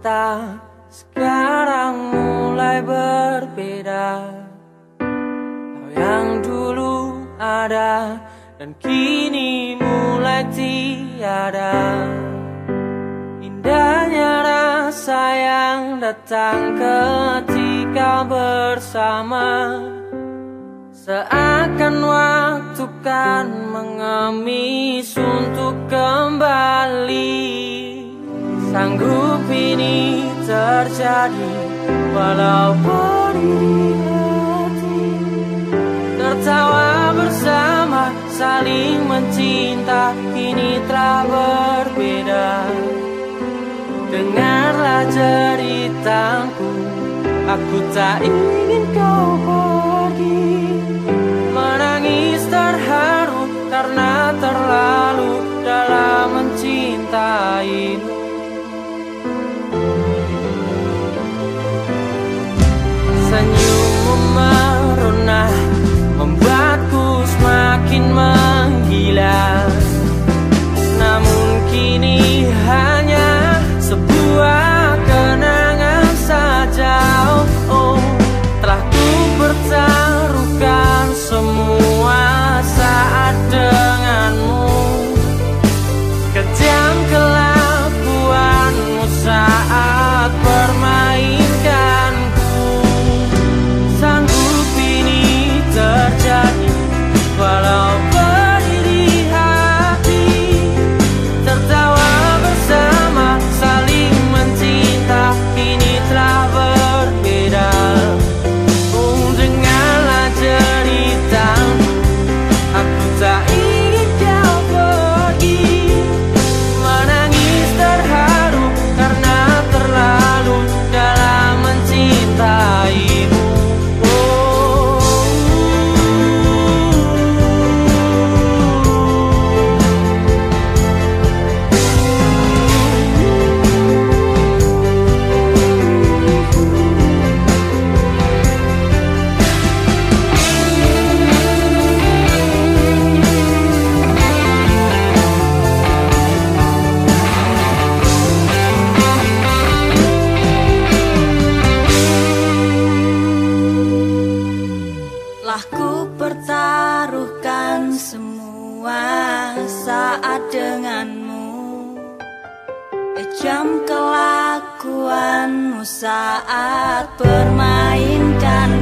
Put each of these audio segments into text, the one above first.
cinta sekarang mulai berbeda. Kau yang dulu ada dan kini mulai tiada. Indahnya rasa yang datang ketika bersama. Seakan waktu kan mengemis untuk kembali. Sanggup ini terjadi walau berdiri hati. Tertawa bersama saling mencinta kini telah berbeda. Dengarlah ceritaku Aku tak ingin kau pergi. Menangis terharu karena in my Telah ku pertaruhkan semua saat denganmu. Ejam kelakuanmu saat permainkanku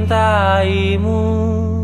mencintaimu.